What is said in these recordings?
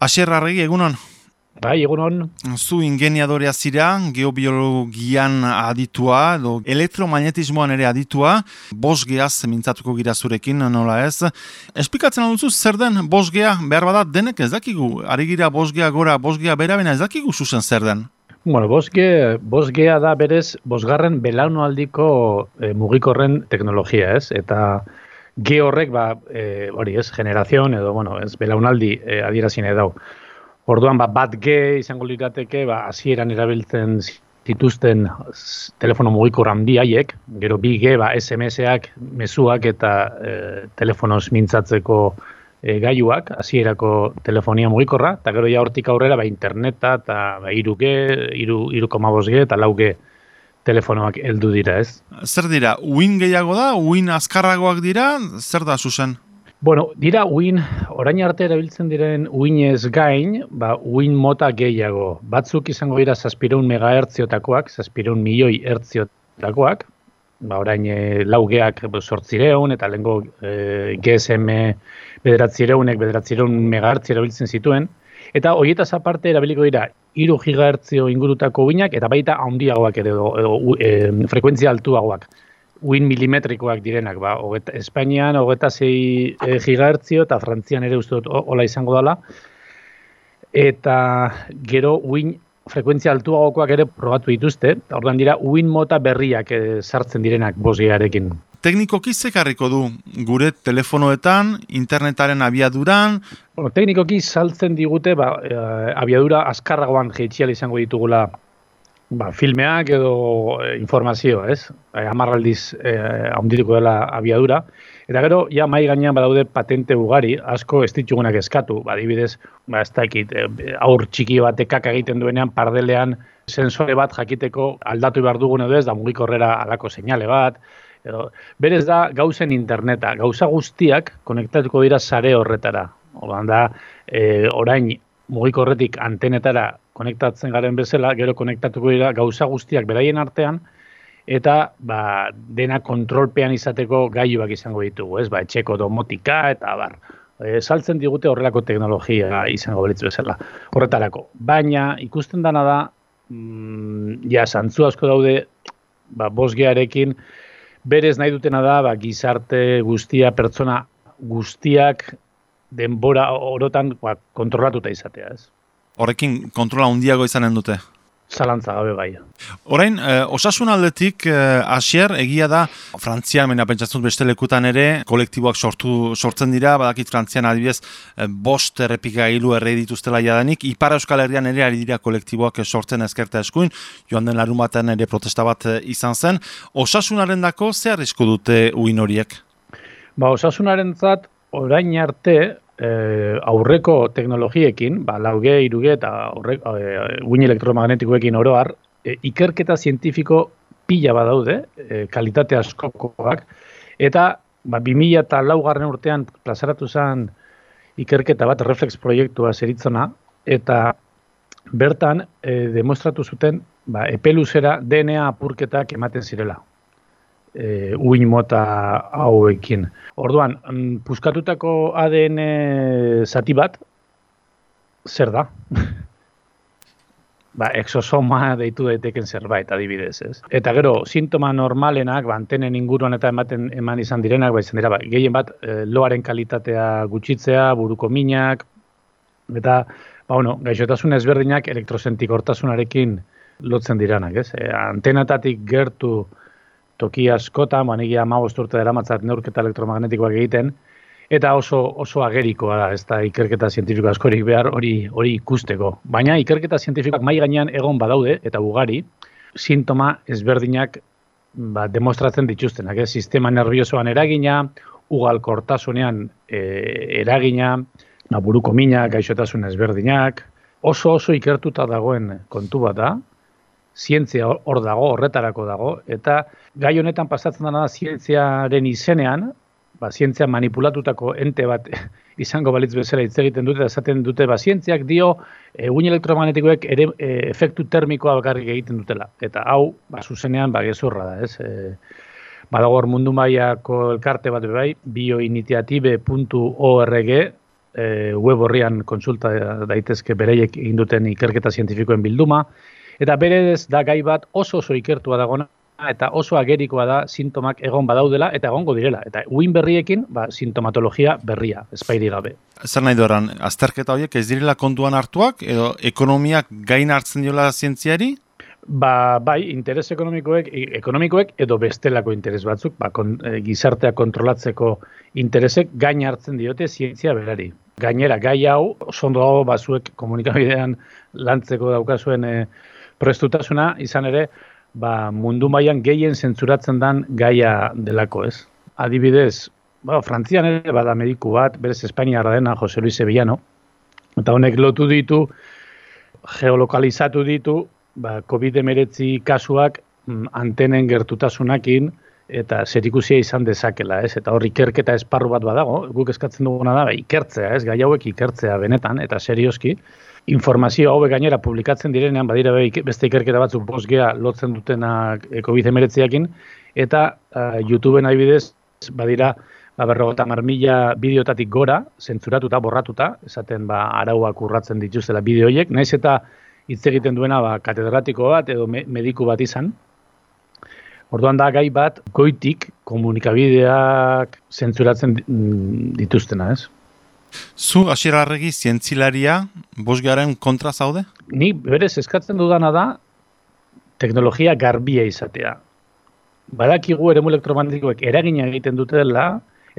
Aserrarregi, egunon? Bai, egunon. Zu ingeniadorea zira, geobiologian aditua, edo elektromagnetismoan ere aditua, bosgeaz mintzatuko gira zurekin, nola ez. Espikatzen alduzu, zer den bosgea, behar badat, denek ez dakigu, ari gira bosgea gora, bosgea berabena ez dakigu zuzen zer den? Bueno, bosge, bosgea da berez, bosgarren belaunoaldiko e, mugikorren teknologia, ez? Eta ge horrek, ba, e, hori ez, generazion, edo, bueno, ez, belaunaldi e, adierazine dau. Orduan, ba, bat ge izango lirateke, ba, hasieran erabiltzen zituzten telefono mugikor handi haiek, gero bi ge, ba, SMS-ak, mezuak eta e, telefonoz mintzatzeko e, gaiuak, hasierako telefonia mugikorra, eta gero ja hortik aurrera, ba, interneta, eta ba, iruge, iru, iru ge, eta lauge telefonoak heldu dira, ez? Zer dira, uin gehiago da, uin azkarragoak dira, zer da zuzen? Bueno, dira uin, orain arte erabiltzen diren uinez gain, ba, uin mota gehiago. Batzuk izango dira zazpireun megahertziotakoak, zazpireun milioi hertziotakoak, ba, orain e, laugeak sortzireun, eta lehenko e, GSM bederatzireun, bederatzireun megahertzi erabiltzen zituen, Eta horietaz aparte erabiliko dira iru gigahertzio ingurutako uinak eta baita handiagoak ere edo, edo e, frekuentzia altuagoak. Uin milimetrikoak direnak, ba, ogeta, Espainian hogeta zei e, gigahertzio eta Frantzian ere uste dut hola izango dela. Eta gero uin frekuentzia altuagokoak ere probatu dituzte, ordan dira uin mota berriak e, sartzen direnak bosgearekin teknikoki zekarriko du gure telefonoetan, internetaren abiaduran? Bueno, teknikoki saltzen digute ba, e, abiadura azkarragoan jeitxial izango ditugula ba, filmeak edo e, informazio, ez? E, amarraldiz e, dela abiadura. Eta gero, ja mai gainean badaude patente ugari, asko ez ditugunak eskatu, ba, dibidez, ba, ez da ekit, e, aur txiki batekak egiten duenean, pardelean, sensore bat jakiteko aldatu behar dugun edo ez, da mugikorrera alako seinale bat, edo, berez da gauzen interneta, gauza guztiak konektatuko dira sare horretara. Ordan da, e, orain mugiko horretik antenetara konektatzen garen bezala, gero konektatuko dira gauza guztiak beraien artean, eta ba, dena kontrolpean izateko gaiuak izango ditugu, ez? Ba, etxeko domotika eta bar. E, saltzen digute horrelako teknologia izango belitz bezala. Horretarako. Baina ikusten dana da, mm, ja, santzu asko daude, ba, bosgearekin, berez nahi dutena da, ba, gizarte guztia, pertsona guztiak denbora orotan ba, kontrolatuta izatea, ez? Horrekin kontrola handiago izanen dute? Zalantza gabe bai. Orain, eh, osasun aldetik, eh, asier, egia da, Frantzian, mena pentsatzen beste lekutan ere, kolektiboak sortu, sortzen dira, badakit Frantzian adibidez, eh, bost errepika hilu erre dituztela jadanik, Ipar Euskal Herrian ere ari dira kolektiboak sortzen ezkerta eskuin, joan den larun baten ere protesta bat eh, izan zen. Osasunaren dako, zer arrisku dute uin horiek? Ba, osasunaren zat, orain arte, eh, aurreko teknologiekin, ba, lauge, iruge eta aurreko, eh, guin elektromagnetikoekin oroar, eh, ikerketa zientifiko pila badaude, eh, kalitate askokoak, eta ba, 2000 eta laugarren urtean plazaratu zen ikerketa bat, reflex proiektua zeritzona, eta bertan eh, demostratu zuten ba, epeluzera DNA apurketak ematen zirela e, uin mota hauekin. Orduan, mm, puskatutako ADN zati bat, zer da? ba, exosoma deitu daiteken zerbait, adibidez, ez? Eta gero, sintoma normalenak, bantenen inguruan eta ematen eman izan direnak, ba, izan dira, ba, gehien bat, e, loaren kalitatea gutxitzea, buruko minak, eta, ba, bueno, gaixotasun ezberdinak elektrosentik hortasunarekin lotzen diranak, ez? E, antenatatik gertu, toki askota, manigia ma urte dara matzat neurketa elektromagnetikoak egiten, eta oso oso agerikoa da, ez da ikerketa zientifiko askorik behar hori hori ikusteko. Baina ikerketa zientifikoak mai gainean egon badaude, eta ugari, sintoma ezberdinak ba, demostratzen dituztenak, ez? sistema nerviosoan eragina, ugal kortasunean e, eragina, na, buruko mina, gaixotasun ezberdinak, oso oso ikertuta dagoen kontu bat da, zientzia hor dago, horretarako dago, eta gai honetan pasatzen dena da zientziaren izenean, ba, zientzia manipulatutako ente bat izango balitz bezala hitz egiten dute, esaten dute, ba, zientziak dio, egun elektromagnetikoek ere e, efektu termikoa bakarrik egiten dutela. Eta hau, ba, zuzenean, ba, gezurra da, ez? E, badago hor mundu mailako elkarte bat bai, bioinitiatibe.org, e, web horrian konsulta daitezke bereiek induten ikerketa zientifikoen bilduma, eta berez da gai bat oso oso ikertua dagona, eta oso agerikoa da sintomak egon badaudela eta egongo direla. Eta uin berriekin, ba, sintomatologia berria, espairi gabe. Zer nahi doran, azterketa horiek ez direla kontuan hartuak, edo ekonomiak gain hartzen diola zientziari? Ba, bai, interes ekonomikoek, ekonomikoek edo bestelako interes batzuk, ba, kon, e, gizartea kontrolatzeko interesek gain hartzen diote zientzia berari. Gainera, gai hau, sondo hau, bazuek komunikabidean lantzeko daukazuen e, prestutasuna, izan ere, ba, mundu mailan gehien zentzuratzen dan gaia delako, ez? Adibidez, ba, Frantzian ere bada mediku bat, berez Espainiarra dena, Jose Luis Sevillano, eta honek lotu ditu, geolokalizatu ditu, ba, COVID-19 kasuak mm, antenen gertutasunakin, eta zerikusia izan dezakela, ez? Eta hor ikerketa esparru bat badago, guk eskatzen duguna da, ba, ikertzea, ez? Gai hauek ikertzea benetan, eta serioski, informazio hau gainera publikatzen direnean, badira beste ikerketa batzuk bosgea lotzen dutenak eh, COVID-19 eta uh, YouTubeen adibidez badira ba, berrogota marmila bideotatik gora, zentzuratuta, borratuta, esaten ba, arauak urratzen dituzela bideoiek, naiz eta hitz egiten duena ba, katedratiko bat edo mediku bat izan, Orduan da gai bat goitik komunikabideak zentzuratzen mm, dituztena, ez? Zu, asierarregi, zientzilaria, bosgaren kontra zaude? Ni, berez, eskatzen dudana da, teknologia garbia izatea. Badakigu ere elektromagnetikoek eragina egiten dute dela,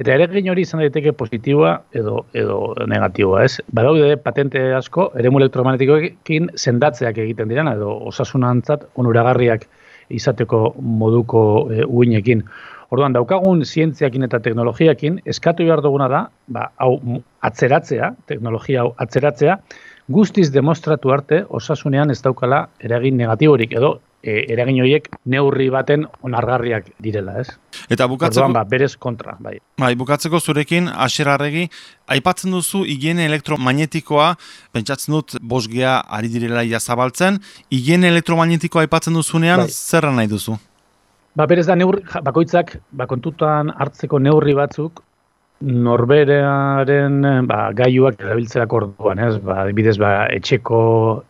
eta eragin hori izan daiteke positiboa edo edo negatiboa, ez? Badaude patente asko eremu elektromagnetikoekin sendatzeak egiten direna edo osasunantzat onuragarriak izateko moduko e, uinekin. Orduan, daukagun zientziakin eta teknologiakin, eskatu behar duguna da, ba, hau atzeratzea, teknologia hau atzeratzea, guztiz demostratu arte osasunean ez daukala eragin negatiborik edo e, eragin horiek neurri baten onargarriak direla, ez? Eta bukatzeko... Orduan, ba, berez kontra, bai. Bai, bukatzeko zurekin, aserarregi, aipatzen duzu higiene elektromagnetikoa, pentsatzen dut bosgea ari direla jazabaltzen, higiene elektromagnetikoa aipatzen duzunean, bai. zerra nahi duzu? Ba, berez da, neurri, bakoitzak, ba, kontutan hartzeko neurri batzuk, norberearen ba, gaiuak erabiltzerak orduan, ez? Ba, bidez, ba, etxeko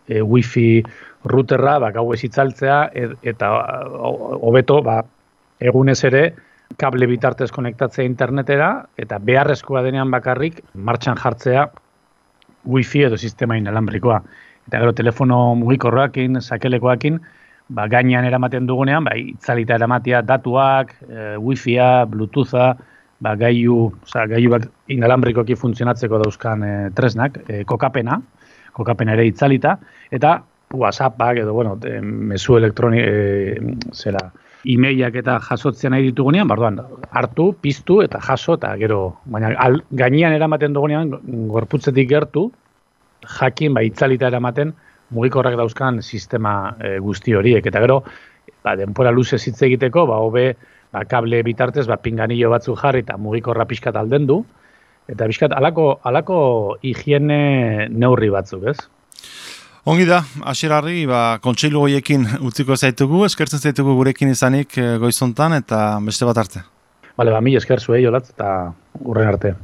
e, wifi routerra, ba, gau ez itzaltzea, eta hobeto, ba, egunez ere, kable bitartez konektatzea internetera, eta beharrezkoa denean bakarrik, martxan jartzea wifi edo sistema inalambrikoa. Eta gero, telefono mugikorrakin, sakelekoakin, ba, gainean eramaten dugunean, ba, itzalita eramatea datuak, e, wifia, bluetootha, ba, gaiu, oza, gaiu bak inalambrikoki funtzionatzeko dauzkan e, tresnak, e, kokapena, kokapena ere itzalita, eta whatsappak edo, bueno, e, mesu elektroni, e, zera, imeiak eta jasotzea nahi ditugunean, bardoan, hartu, piztu eta jaso, eta gero, baina al, gainean eramaten dugunean, gorputzetik gertu, jakin, ba, itzalita eramaten, mugikorrak dauzkan sistema e, guzti horiek eta gero ba denpora luze hitz egiteko ba hobe ba kable bitartez ba pinganillo batzu jarri eta mugikorra pixkat alden du eta pixkat alako alako higiene neurri batzuk, ez? Ongi da, hasierarri ba kontseilu hoiekin utziko zaitugu, eskertzen zaitugu gurekin izanik e, goizontan eta beste bat arte. Bale, ba mi esker zuei olatz eta urren arte.